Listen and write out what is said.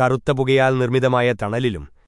കറുത്ത പുകയാൽ നിർമ്മിതമായ തണലിലും